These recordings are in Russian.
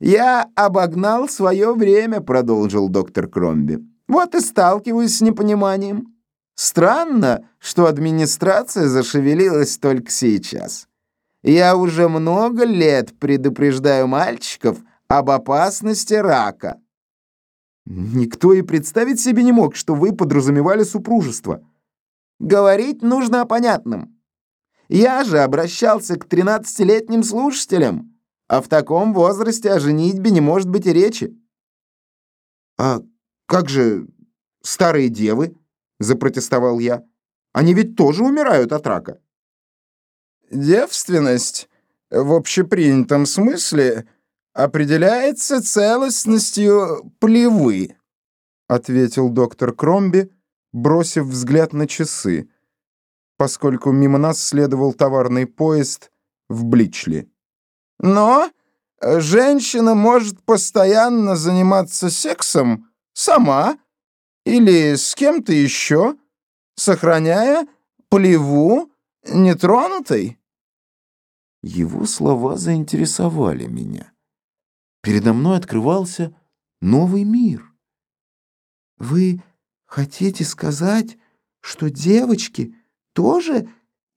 «Я обогнал свое время», — продолжил доктор Кромби. «Вот и сталкиваюсь с непониманием. Странно, что администрация зашевелилась только сейчас. Я уже много лет предупреждаю мальчиков об опасности рака». «Никто и представить себе не мог, что вы подразумевали супружество». «Говорить нужно о понятном. Я же обращался к 13-летним слушателям» а в таком возрасте о женитьбе не может быть и речи. «А как же старые девы?» — запротестовал я. «Они ведь тоже умирают от рака». «Девственность в общепринятом смысле определяется целостностью плевы», — ответил доктор Кромби, бросив взгляд на часы, поскольку мимо нас следовал товарный поезд в Бличли. Но э, женщина может постоянно заниматься сексом сама или с кем-то еще, сохраняя плеву нетронутой. Его слова заинтересовали меня. Передо мной открывался новый мир. Вы хотите сказать, что девочки тоже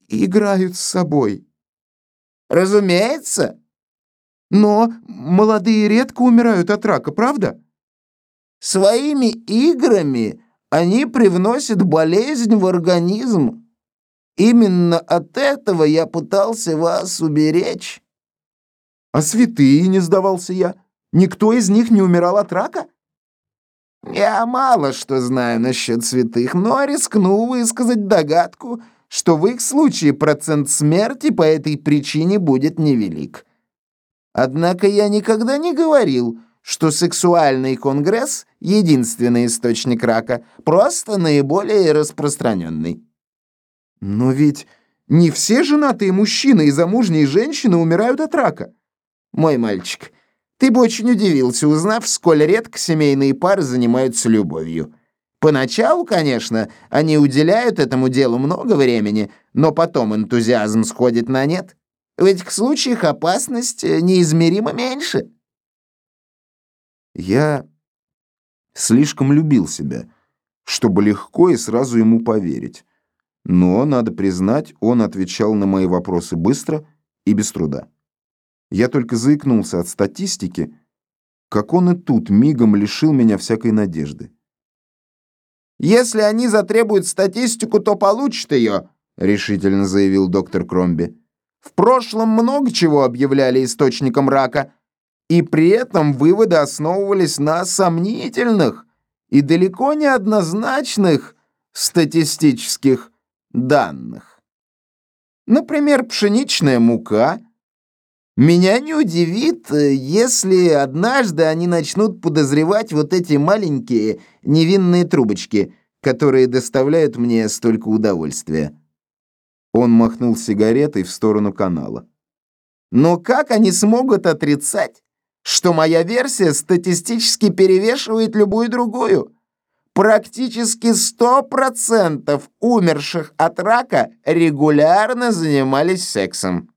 играют с собой? Разумеется. Но молодые редко умирают от рака, правда? Своими играми они привносят болезнь в организм. Именно от этого я пытался вас уберечь. А святые, не сдавался я. Никто из них не умирал от рака? Я мало что знаю насчет святых, но рискну высказать догадку, что в их случае процент смерти по этой причине будет невелик. Однако я никогда не говорил, что сексуальный конгресс — единственный источник рака, просто наиболее распространенный. Но ведь не все женатые мужчины и замужние женщины умирают от рака. Мой мальчик, ты бы очень удивился, узнав, сколь редко семейные пары занимаются любовью. Поначалу, конечно, они уделяют этому делу много времени, но потом энтузиазм сходит на нет. В этих случаях опасность э, неизмеримо меньше. Я слишком любил себя, чтобы легко и сразу ему поверить. Но, надо признать, он отвечал на мои вопросы быстро и без труда. Я только заикнулся от статистики, как он и тут мигом лишил меня всякой надежды. «Если они затребуют статистику, то получат ее», — решительно заявил доктор Кромби. В прошлом много чего объявляли источником рака, и при этом выводы основывались на сомнительных и далеко не однозначных статистических данных. Например, пшеничная мука. Меня не удивит, если однажды они начнут подозревать вот эти маленькие невинные трубочки, которые доставляют мне столько удовольствия. Он махнул сигаретой в сторону канала. Но как они смогут отрицать, что моя версия статистически перевешивает любую другую? Практически 100% умерших от рака регулярно занимались сексом.